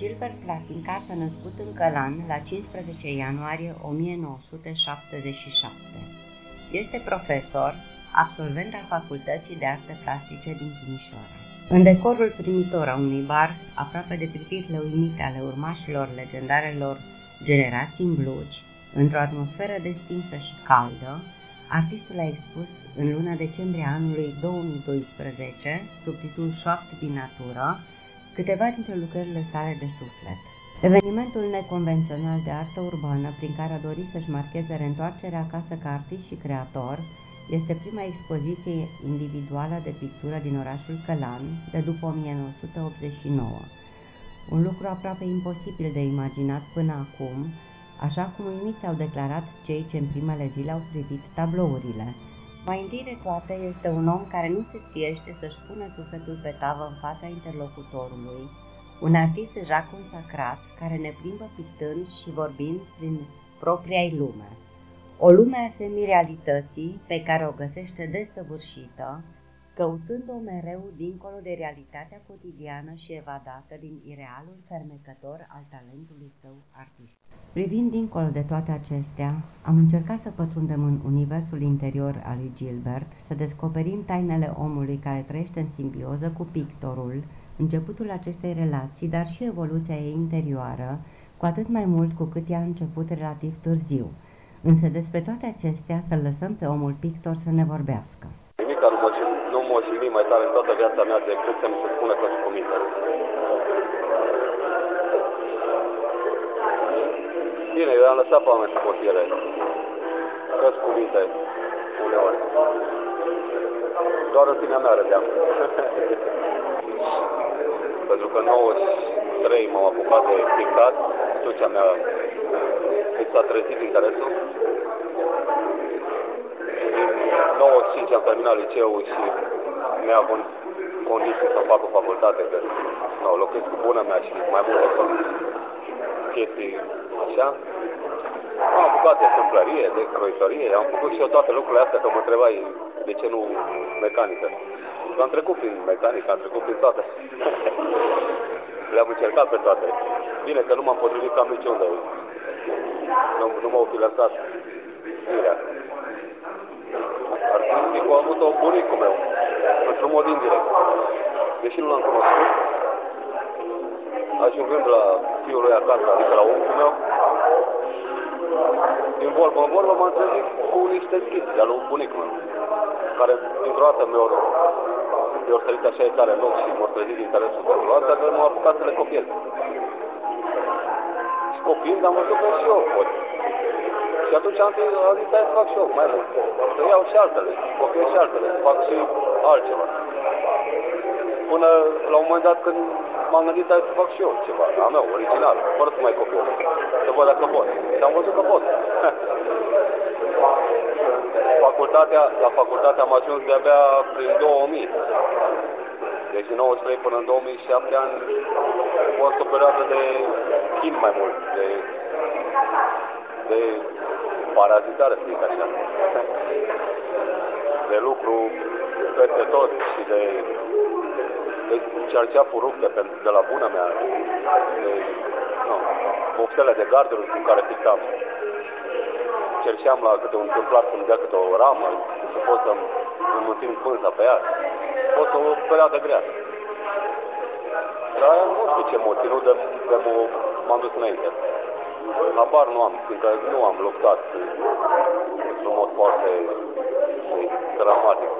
Gilbert Platinca s-a născut în Călan la 15 ianuarie 1977. Este profesor, absolvent al Facultății de Arte Plastice din Timișoara. În decorul primitor a unui bar, aproape de privirile uimite ale urmașilor legendarelor generații în blugi, într-o atmosferă destinsă și caldă, artistul a expus în luna decembrie anului 2012, sub titlul Șoapte din natură, câteva dintre lucrările sale de suflet. Evenimentul neconvențional de artă urbană prin care a dorit să-și marcheze reîntoarcerea acasă ca artist și creator este prima expoziție individuală de pictură din orașul Călan de după 1989. Un lucru aproape imposibil de imaginat până acum, așa cum uimiți au declarat cei ce în primele zile au privit tablourile. Mai întâi de toate este un om care nu se sfiește să-și pună sufletul pe tavă în fața interlocutorului, un artist deja consacrat care ne plimbă pictând și vorbind prin propria lume. O lume a semirealității pe care o găsește desăvârșită, căutând-o mereu dincolo de realitatea cotidiană și evadată din irealul fermecător al talentului său artist. Privind dincolo de toate acestea, am încercat să pătrundem în universul interior al lui Gilbert, să descoperim tainele omului care trăiește în simbioză cu pictorul, începutul acestei relații, dar și evoluția ei interioară, cu atât mai mult cu cât ea a început relativ târziu. Însă despre toate acestea să-l lăsăm pe omul pictor să ne vorbească. Nimic nu mă, nu mă mai tare în toată viața mea decât să-mi se spună că sunt cuminte. Bine, eu am lăsat pe oameni să potiere. Că-s cuvinte uneori. Doar în sinea mea râdeam. Pentru că 93 m-am apucat de pictat, atunci mea mi s-a trezit interesul. Din 95 am terminat liceul și mi-a avut condiții să fac o facultate, că no, locuiesc cu bună mea și mai multe chestii așa. Am apucat de câmplărie, de croitorie, am făcut și eu toate lucrurile astea, că mă întrebai de ce nu mecanică. Am trecut prin mecanică, am trecut prin toate. Le-am încercat pe toate. Bine că nu m-am potrivit cam niciunde. Nu, nu m-au fi lăsat firea. Artisticul a avut-o bunicul meu, într-un mod indirect. Deși nu l-am cunoscut, ajungând la fiul lui acasă, adică la unchiul meu, din vorbă în vorbă m-am trezit cu niște schiți de-a lui bunicul meu, care dintr-o dată mi-au mi-au sărit așa e tare loc și m-au trezit interesul pentru asta, că m-am apucat să le copiez. Și copiind am văzut că și eu pot. Și atunci am zis, am zis, să fac și eu mai mult. Să iau și altele, copiez și altele, să fac și altceva. Până la un moment dat când m-am gândit, hai să fac și eu ceva, a meu, original, fără să mai copiez. Să văd dacă pot. Și am văzut că pot. facultatea, la facultate am ajuns de-abia prin 2000. Deci din 93 până în 2007 ani a fost o perioadă de chin mai mult, de, de parazitare, să zic așa. De lucru peste tot și de, de cerceaful rupte de la bună mea, de no, boftele de garduri cu care pictam cerșeam la câte un întâmplat să-mi dea câte o ramă, să pot să-mi înmulțim pânza pe ea. A fost o perioadă grea. Dar nu știu ce m-a ținut de, de m-am dus înainte. Habar nu am, fiindcă nu am luptat într-un mod foarte dramatic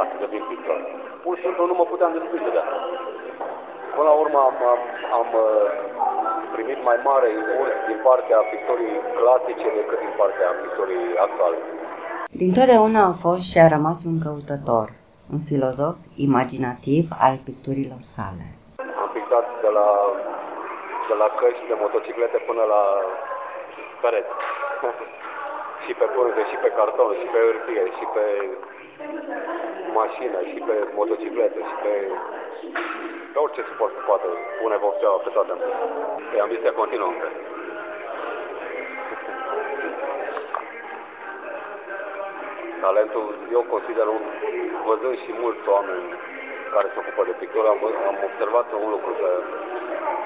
ca să devin pictor. Pur și simplu nu mă puteam desprinde de asta. Până la urmă am, am, am primit mai mare impuls din partea pictorii clasice decât din partea pictorii actuale. Dintotdeauna a fost și a rămas un căutător, un filozof imaginativ al picturilor sale. Am pictat de la, de la căști de motociclete până la pereți. și pe pânze, și pe carton, și pe hârtie, și pe mașină, și pe motociclete, și pe pe orice suport se poate pune vopseaua pe toate. E ambiția continuă. Talentul, eu consider un, văzând și mulți oameni care se ocupă de pictură, am, am observat un lucru, că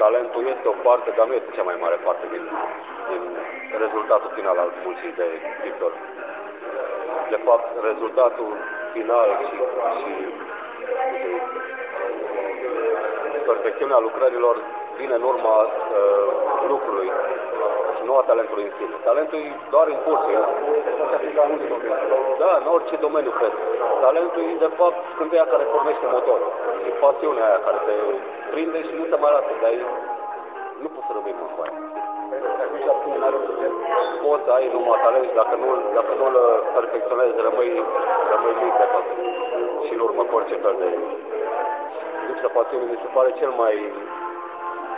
talentul este o parte, dar nu este cea mai mare parte din, din rezultatul final al muncii de pictor. De fapt, rezultatul final și, și perfecțiunea lucrărilor vine în urma uh, lucrului și nu a talentului în sine. Talentul e doar impulsul. Da, în orice domeniu, cred. Talentul e, de fapt, scânteia care pornește motorul. E pasiunea aia care te prinde și nu te mai lasă, dar nu poți să rămâi mult cu aia. Poți să ai numai talent și dacă nu, dacă nu-l perfecționezi, rămâi, rămâi mic de tot. Și în urmă cu orice fel de lipsa pasiunii mi se pare cel mai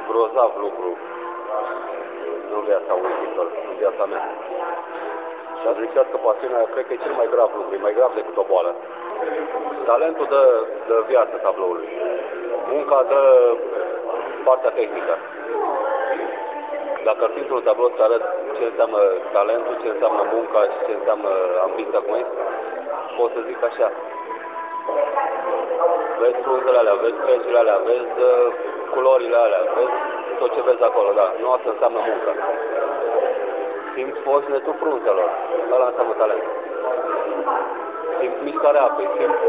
grozav lucru în viața unui pictor, în viața mea. Și a zis că pasiunea, cred că e cel mai grav lucru, e mai grav decât o boală. Talentul dă, dă viață tabloului. Munca dă partea tehnică. Dacă ar fi într-un tablou să arăt ce înseamnă talentul, ce înseamnă munca și ce înseamnă ambiția cum este, pot să zic așa. Vezi frunzele alea, vezi pecile alea, vezi uh, culorile alea, vezi tot ce vezi acolo, da. Nu asta înseamnă muncă. Simți fosnetul frunzelor. Ăla înseamnă talent. Simți mișcarea apei, simți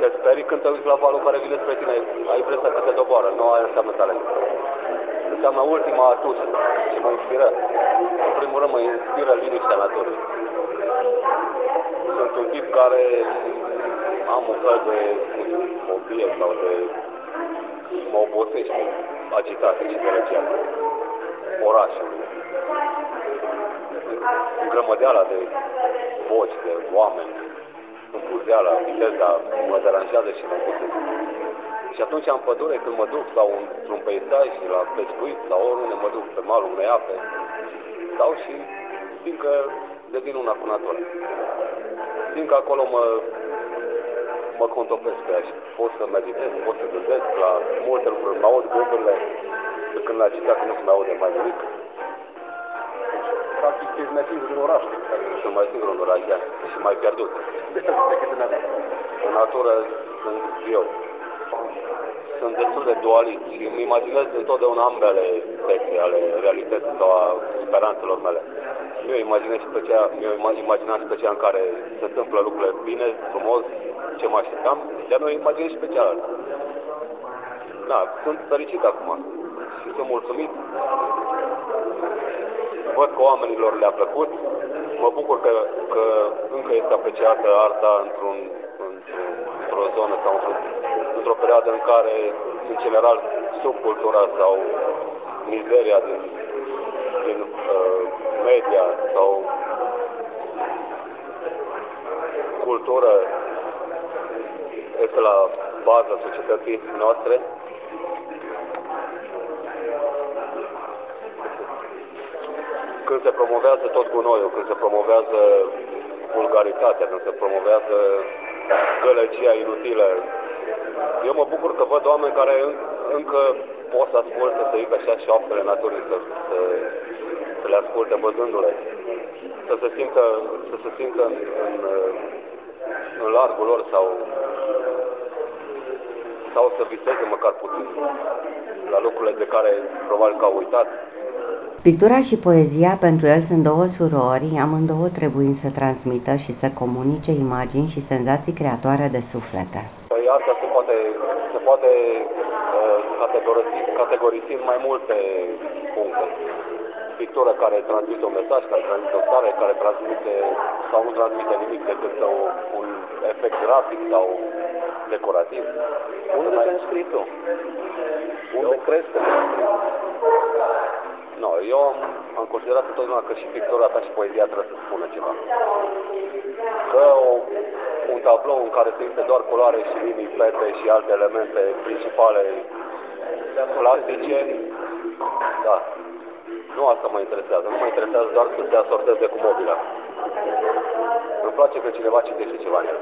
te sperii când te uiți la valul care vine spre tine, ai impresia că te doboară, nu aia înseamnă talent. Înseamnă ultima atusă și mă inspiră. În primul rând mă inspiră liniștea naturii. Sunt un tip care am un fel de fobie sau de mă obosește agitate și gălăgeală orașului. Îngrămădeala de voci, de oameni, înfuzeala, viteza, mă deranjează și mă obosește. Și atunci în pădure, când mă duc sau într-un peisaj, la pescuit sau oriunde mă duc pe malul unei ape, stau și simt că devin una cu natura. Simt că acolo mă mă contopesc pe ea și pot să meditez, pot să gândesc la multe lucruri, mă aud gândurile de când la citat nu se mai aude mai nimic. Practic, ești mai singur în oraș. Sunt mai singur în oraș, da, și mai pierdut. în natură sunt eu. Sunt destul de dualist și îmi imaginez întotdeauna ambele sexe ale realității sau a speranțelor mele. Eu imaginez și pe cea, eu imaginez și pe cea în care se întâmplă lucrurile bine, frumos, ce mă așteptam, dar noi imaginez și pe cealaltă. Da, sunt fericit acum și sunt mulțumit. Văd că oamenilor le-a plăcut. Mă bucur că, că încă este apreciată arta într-un, într-o zonă sau într-o perioadă în care, în general, subcultura sau mizeria din, din uh, media sau cultură este la baza societății noastre. Când se promovează tot gunoiul, când se promovează vulgaritatea, când se promovează gălăgia inutilă, eu mă bucur că văd oameni care încă pot să asculte, să zic așa, șoaptele naturii, să, să, să le asculte văzându-le, să se simtă, să se simtă în, în, în largul lor sau sau să viseze măcar puțin la lucrurile de care probabil că au uitat. Pictura și poezia pentru el sunt două surori, amândouă trebuind să transmită și să comunice imagini și senzații creatoare de suflete. Păi asta se poate, se poate uh, categorisi, categorisi în mai multe puncte. Pictură care transmite un mesaj, care transmite o stare, care transmite sau nu transmite nimic decât un efect grafic sau decorativ. Unde te-ai înscris tu? Unde eu... crezi că te-ai No, eu am, am considerat întotdeauna că și pictura ta și poezia trebuie să spună ceva. Că o, un tablou în care se doar culoare și linii, pete și alte elemente principale plastice, da, nu asta mă interesează. Nu mă interesează doar să se asorteze cu mobila. Îmi place că cineva citește ceva în el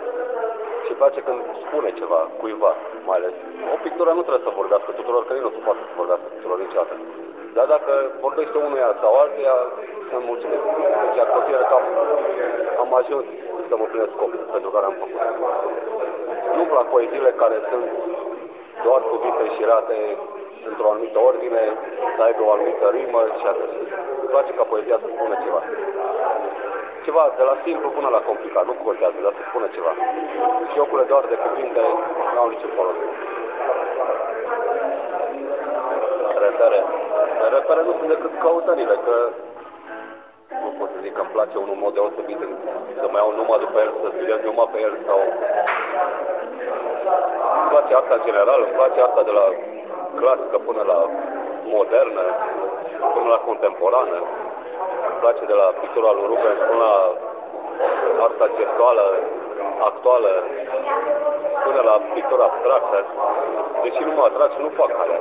și place când spune ceva cuiva, mai ales. O pictură nu trebuie să vorbească tuturor, că nu se poate să vorbească tuturor niciodată. Dar dacă vorbește unuia sau altuia, sunt mulțumit. Deci consider că am, am ajuns să mă plinesc scopul pentru care am făcut. Nu-mi plac poeziile care sunt doar cuvinte și rate într-o anumită ordine, să aibă o anumită rimă și atât. Îmi place ca poezia să spună ceva. Ceva de la simplu până la complicat, nu contează, dar să spună ceva. Jocurile doar de cuvinte nu au niciun folos. Repere. Repere nu sunt decât căutările, că nu pot să zic că îmi place unul mod deosebit să mai iau numai după el, să studiez numai pe el sau... Îmi place asta în general, îmi place asta de la clasică până la modernă, până la contemporană. Îmi place de la pictura lui Rubens până la arta gestuală, actuală, până la pictura abstractă. Deși nu mă atrag și nu fac alea.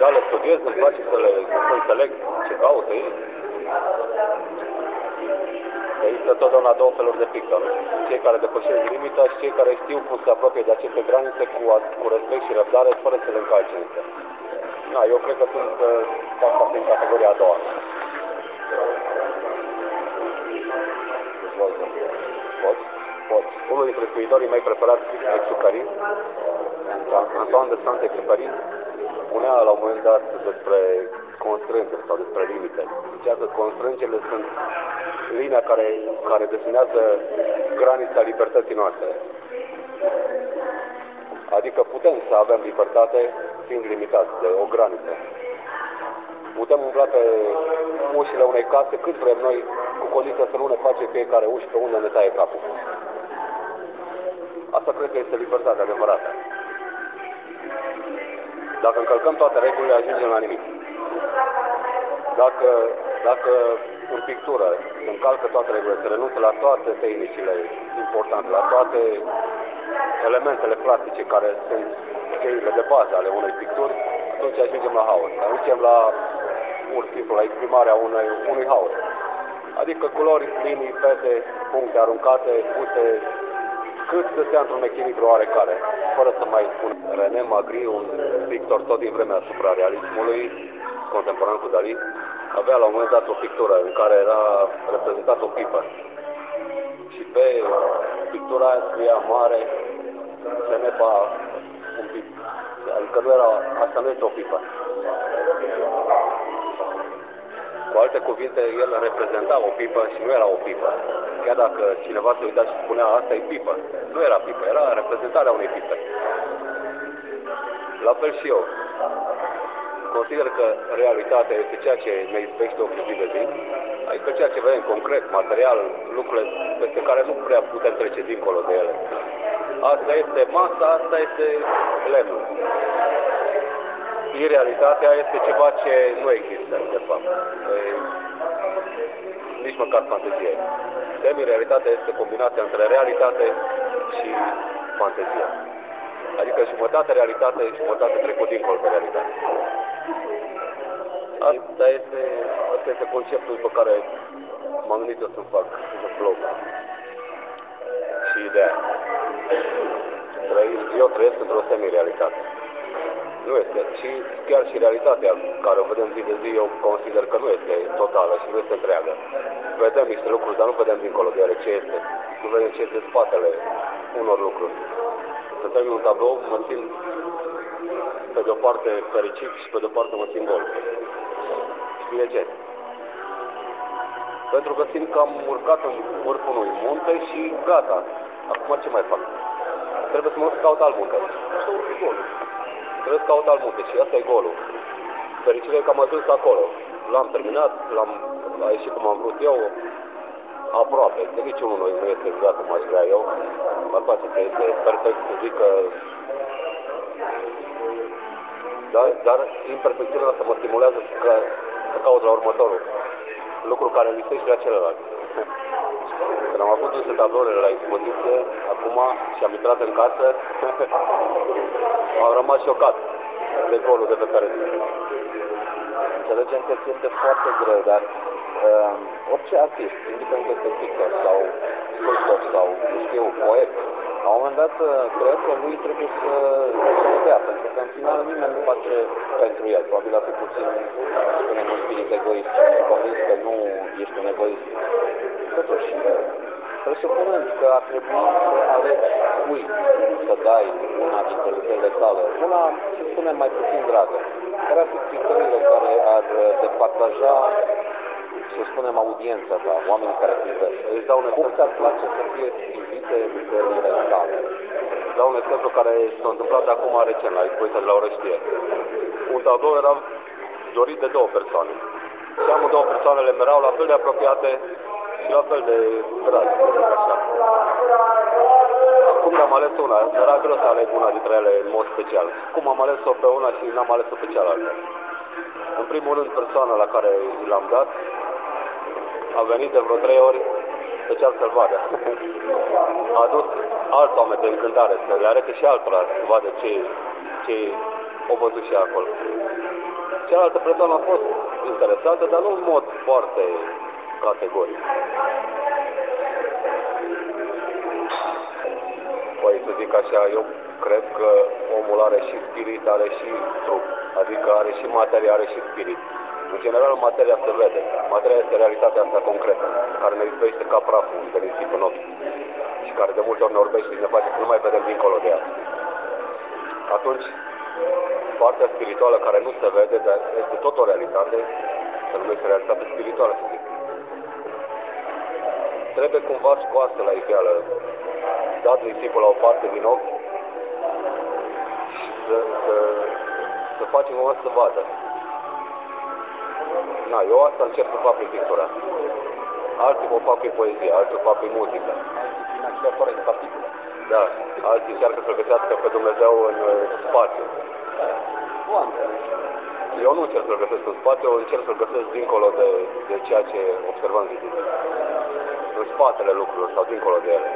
Dar le studiez, îmi place să le să înțeleg ce caută ei. Există totdeauna două feluri de pictori. Cei care depășesc limita și cei care știu cum se apropie de aceste granițe cu, cu respect și răbdare, fără să le încalce însă. Da, eu cred că sunt, fac parte în categoria a doua. Poți? Poți. Unul dintre scriitorii mei preferați, Exuperi, Antoine de Saint-Exupéry, spunea la un moment dat despre constrângeri sau despre limite. Zicea că constrângerile sunt linia care, care definează granița libertății noastre. Adică putem să avem libertate fiind limitați de o graniță. Putem umbla pe ușile unei case cât vrem noi, cu condiția să nu ne face fiecare uși pe unde ne taie capul. Asta cred că este libertatea adevărată. Dacă încălcăm toate regulile, ajungem la nimic. Dacă, dacă în pictură se încalcă toate regulile, se renunță la toate tehnicile importante, la toate elementele plastice care sunt cheile de bază ale unei picturi, atunci ajungem la haos. Ajungem la, pur și simplu, la exprimarea unei, unui haos. Adică culori, linii, fete, puncte aruncate, puse cât să stea într-un echilibru oarecare, fără să mai spun René Magri, un pictor tot din vremea suprarealismului, contemporan cu Dali, avea la un moment dat o pictură în care era reprezentat o pipă. Și pe pictura aia scria mare, se nepa un pip. Adică nu era, asta nu este o pipă. Cu alte cuvinte, el reprezenta o pipă și nu era o pipă. Chiar dacă cineva se uita și spunea asta e pipă. Nu era pipă, era reprezentarea unei pipe. La fel și eu. Consider că realitatea este ceea ce ne izbește ochii zi de zi, adică ceea ce vedem concret, material, lucrurile peste care nu prea putem trece dincolo de ele. Asta este masa, asta este lemnul. Irealitatea este ceva ce nu există, de fapt. E, nici măcar fantezie. Semi-realitatea este combinația între realitate și fantezie. Adică jumătate realitate și jumătate trecut dincolo de realitate. Asta este, asta este conceptul pe care m-am gândit eu să-mi fac în blog. Și ideea. Eu trăiesc într-o semi-realitate. Nu este. Și chiar și realitatea care o vedem zi de zi, eu consider că nu este totală și nu este întreagă. Vedem niște lucruri, dar nu vedem dincolo de ele ce este. Nu vedem ce este spatele unor lucruri. Să termin un tablou, mă simt pe de o parte fericit și pe de o parte mă simt gol. Și de ce? Pentru că simt că am urcat în vârful unui munte și gata. Acum ce mai fac? Trebuie să mă duc caut alt munte. Să urc golul. Trebuie să caut alt munte și asta e golul. Fericirea că am ajuns acolo. L-am terminat, l-am a ieșit cum am vrut eu, aproape. De niciunul noi nu este exact cum aș vrea eu. Mă place că este perfect să zic că da? dar imperfecțiunea asta mă stimulează să, să caut la următorul. Lucru care lipsește la celălalt. Când am avut niște tablouri la expoziție, acum și am intrat în casă, am rămas șocat de golul de pe care Înțelegem că este foarte greu, dar uh, orice artist, indiferent că este pictor sau sculptor sau, știu, poet, la un moment dat, uh, creația lui trebuie să se dea, pentru că în final nimeni nu face pentru el. Probabil ar fi puțin, spunem, un spirit egoist. Sunt convins că nu ești un egoist. Totuși, presupunând că ar trebui să alegi cui să dai una dintre lucrurile tale, una, să spunem, mai puțin dragă, care ar fi criteriile care ar departaja să spunem, audiența ta, oamenii care privesc. Îți dau un exemplu. Cum ți-ar place să fie privite lucrările tale? Îți dau un exemplu care s-a întâmplat acum recent la expoziția de la Orăștie. Un tablou era dorit de două persoane. Și amul două persoanele erau la fel de apropiate și la fel de dragi, să zic așa. Cum am ales una? Era greu să aleg una dintre ele în mod special. Cum am ales-o pe una și n-am ales-o pe cealaltă? În primul rând, persoana la care l-am dat a venit de vreo trei ori special să-l vadă. a adus alți oameni de încântare să le arete și altora să vadă ce, ce au văzut și acolo. Cealaltă persoană a fost interesată, dar nu în mod foarte categoric. Păi să zic așa, eu cred că omul are și spirit, are și trup, adică are și materie, are și spirit. În general, materia se vede. Materia este realitatea asta concretă, care ne izbește ca praful de nisip în ochi și care de multe ori ne orbește și ne face să nu mai vedem dincolo de ea. Atunci, partea spirituală care nu se vede, dar este tot o realitate, se numește realitate spirituală, să zic. Trebuie cumva scoasă la iveală, dat nisipul la o parte din ochi și să, să, să facem o să vadă. Na, eu asta încerc să fac prin pictura. Alții o fac prin poezie, alții o fac prin muzică. Alții de particule. Da, alții încearcă să-L găsească pe Dumnezeu în uh, spațiu. Eu nu încerc să-L găsesc în spațiu, eu încerc să-L găsesc dincolo de, de ceea ce observăm zi În spatele lucrurilor sau dincolo de ele.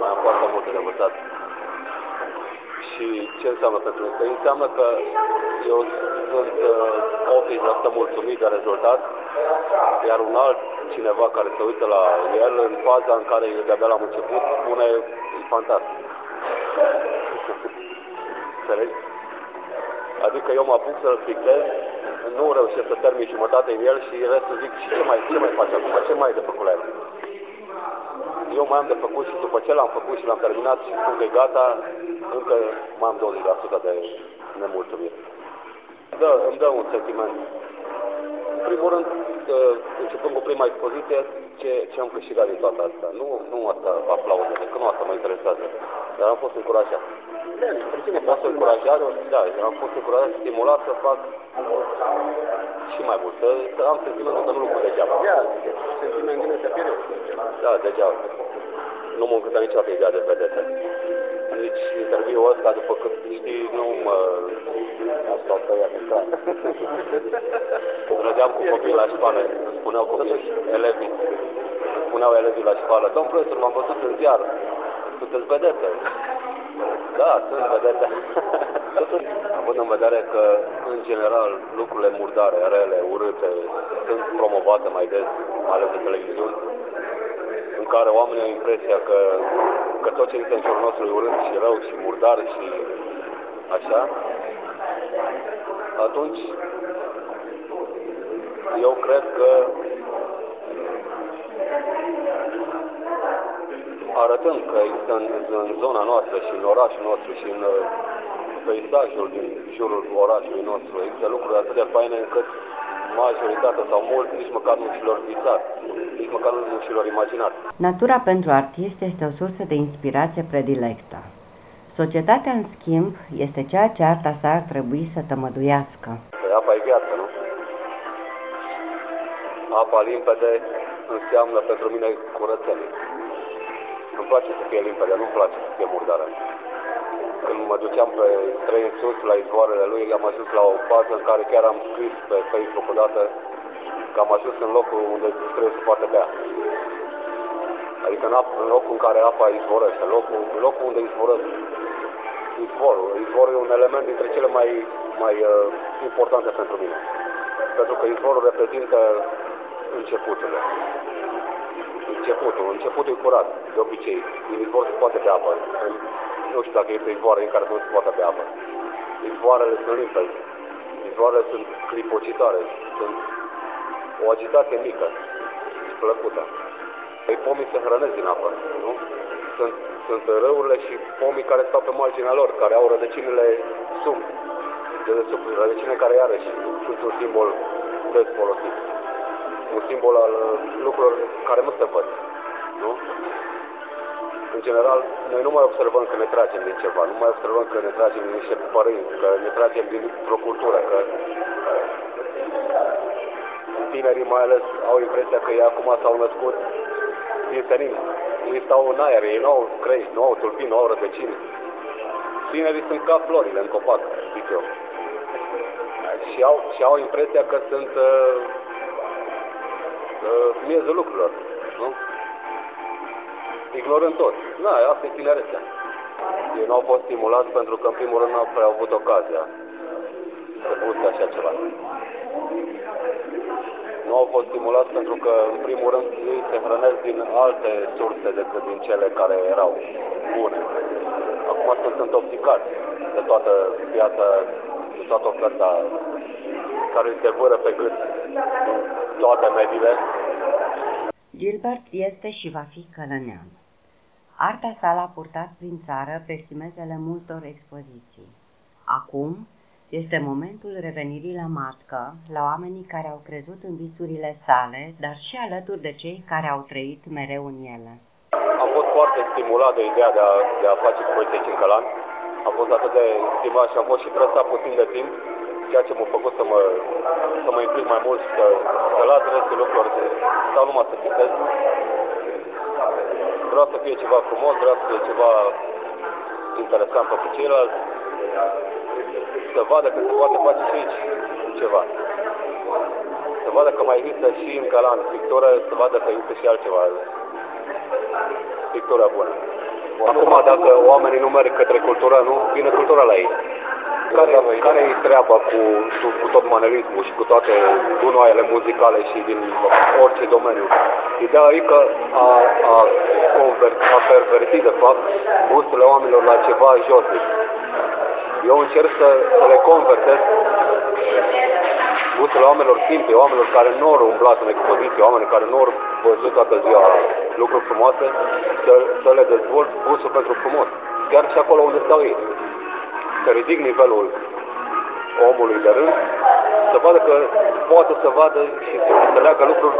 Mai am foarte multe de învățat. Și ce înseamnă pentru mine? Păi înseamnă că eu sunt uh, 80% mulțumit de rezultat, iar un alt cineva care se uită la el în faza în care eu de-abia l-am început, spune, e fantastic. Înțelegi? Adică eu mă apuc să-l fixez, nu reușesc să termin jumătate în el și restul zic, și ce mai, ce mai faci acum? Ce mai e de făcut la el? Eu mai am de făcut și după ce l-am făcut și l-am terminat și spun că e gata, încă mai am 20% de nemulțumire. Da, îmi dă un sentiment. În primul rând, începând cu prima expoziție, ce, ce am câștigat din toată asta. Nu, nu asta aplauzele, că nu asta mă interesează. Dar am fost încurajat. Am fost încurajat, da, am fost încurajat, stimulat să fac și mai mult. Să, să am sentimentul că nu lucru degeaba. Da, sentimentul ăsta pierde. Da, degeaba. Nu mă încântă niciodată ideea de vedete. Nici interviul ăsta, după cât știi, nu mă... Asta o tăia în clar. Rădeam cu copiii la școală, îmi spuneau copiii, elevii, îmi spuneau elevii la școală, domn profesor, m-am văzut în ziar, sunteți vedete. Da, sunt vedete. Având în vedere că, în general, lucrurile murdare, rele, urâte, sunt promovate mai des, ales de televiziuni, în care oamenii au impresia că, că tot ce este în jurul nostru e urât și rău și murdar și așa, atunci eu cred că arătând că există în, în zona noastră și în orașul nostru și în uh, peisajul din jurul orașului nostru există lucruri atât de faine încât majoritatea sau mult nici măcar nu și-lor visat, nici măcar nu și-lor imaginat. Natura pentru artist este o sursă de inspirație predilectă. Societatea, în schimb, este ceea ce arta sa ar trebui să tămăduiască. Păi apa e viață, nu? Apa limpede înseamnă pentru mine curățenie. Îmi place să fie limpede, nu-mi place să fie murdară. Când mă duceam pe trei în sus, la izvoarele lui, am ajuns la o fază în care chiar am scris pe Facebook odată că am ajuns în locul unde trebuie să poate bea. Adică în, ap- în locul în care apa izvorăște, locul, în locul unde izvorăște izvorul. Izvorul e un element dintre cele mai, mai uh, importante pentru mine. Pentru că izvorul reprezintă începuturile. Începutul. Începutul e curat, de obicei. Din izvor se poate bea apă. Nu știu dacă este izvoare în care nu se poate bea apă. Izvoarele sunt limpezi. Izvoarele sunt clipocitoare. Sunt o agitație mică și plăcută. Păi pomii se hrănesc din apă, nu? Sunt, sunt râurile și pomii care stau pe marginea lor, care au rădăcinile sub, de sub rădăcine care iarăși sunt un simbol des folosit. Un simbol al lucrurilor care nu se văd, nu? În general, noi nu mai observăm că ne tragem din ceva, nu mai observăm că ne tragem din niște părinți, că ne tragem dintr-o cultură, că tinerii mai ales au impresia că ei acum s-au născut din senin. Ei stau în aer, ei nu au crești, nu au tulpini, nu au rădăcini. Tinerii sunt ca florile în copac, zic eu. Și au, și au impresia că sunt uh, uh, miezul lucrurilor, nu? Ignorând tot. Da, asta e tinerețea. Ei nu au fost stimulați pentru că, în primul rând, nu au prea avut ocazia să guste așa ceva nu au fost stimulați pentru că, în primul rând, ei se hrănesc din alte surse decât din cele care erau bune. Acum sunt intoxicați de toată viața, de toată oferta care îi se vără pe cât toate mediile. Gilbert este și va fi călănean. Arta sa l-a purtat prin țară pe simezele multor expoziții. Acum, este momentul revenirii la matcă, la oamenii care au crezut în visurile sale, dar și alături de cei care au trăit mereu în ele. Am fost foarte stimulat de ideea de a, de a face expoziție în Călan. Am fost atât de stimulat și am fost și trăsat puțin de timp, ceea ce m-a făcut să mă, să mă implic mai mult și să, să las restul lucrurilor, să stau numai să citesc. Vreau să fie ceva frumos, vreau să fie ceva interesant pentru ceilalți să vadă că se poate face și aici ceva. Să vadă că mai există și în Calan pictură, să vadă că există și altceva. Pictura bună. Acum, dacă oamenii nu merg către cultură, nu, vine cultura la ei. Care, care e treaba cu, cu, cu tot manerismul și cu toate gunoaiele muzicale și din orice domeniu? Ideea e că a, a, convert, a pervertit, de fapt, gusturile oamenilor la ceva josnic eu încerc să, să le convertez gustul oamenilor simple, oamenilor care nu au umblat în expoziție, oameni care nu au văzut toată ziua lucruri frumoase, să, să le dezvolt gustul pentru frumos. Chiar și acolo unde stau ei. Să ridic nivelul omului de rând, să vadă că poate să vadă și să înțeleagă lucruri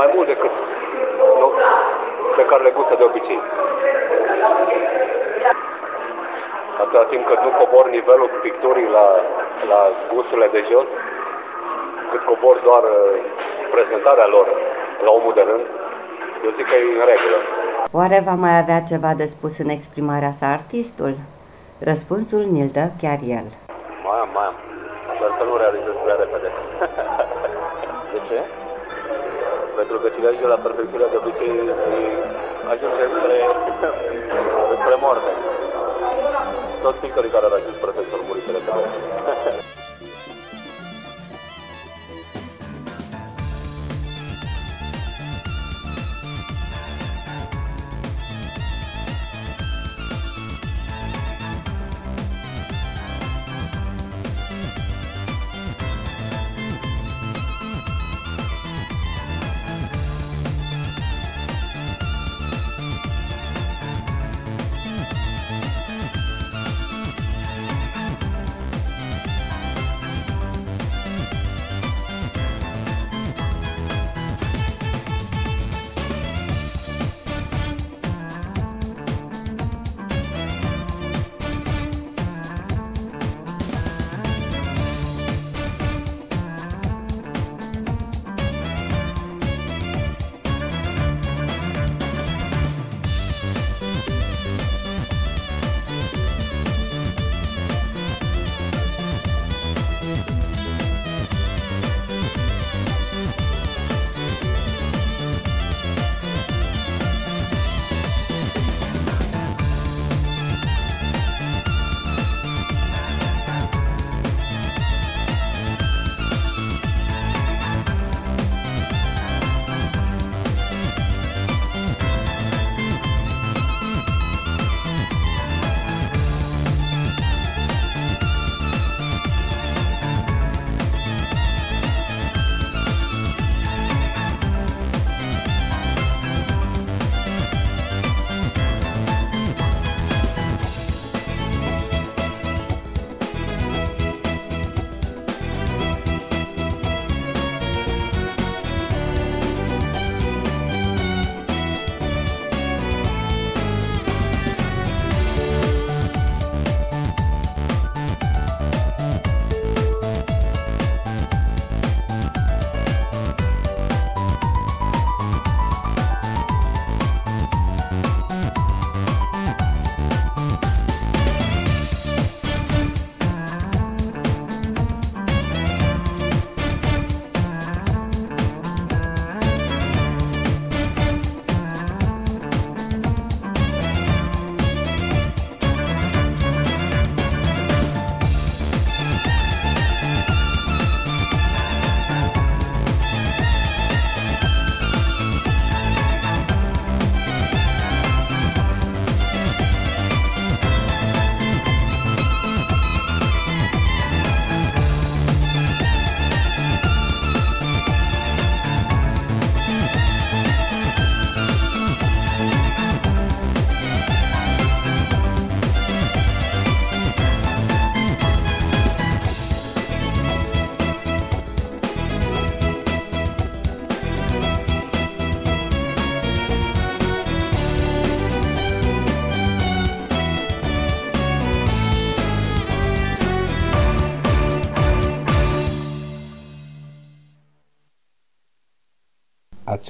mai mult decât nu, pe care le gustă de obicei atâta timp cât nu cobor nivelul picturii la, la gusturile de jos, cât cobor doar uh, prezentarea lor la omul de rând, eu zic că e în regulă. Oare va mai avea ceva de spus în exprimarea sa artistul? Răspunsul ni-l dă chiar el. Mai am, mai am. Dar să nu realizez prea repede. de ce? Pentru că cine ajunge la perfecțiune de obicei ajunge spre, spre moarte toți pictorii care au ajuns profesor Muritele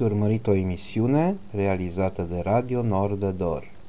Ați urmărit o emisiune realizată de Radio Nord Dor.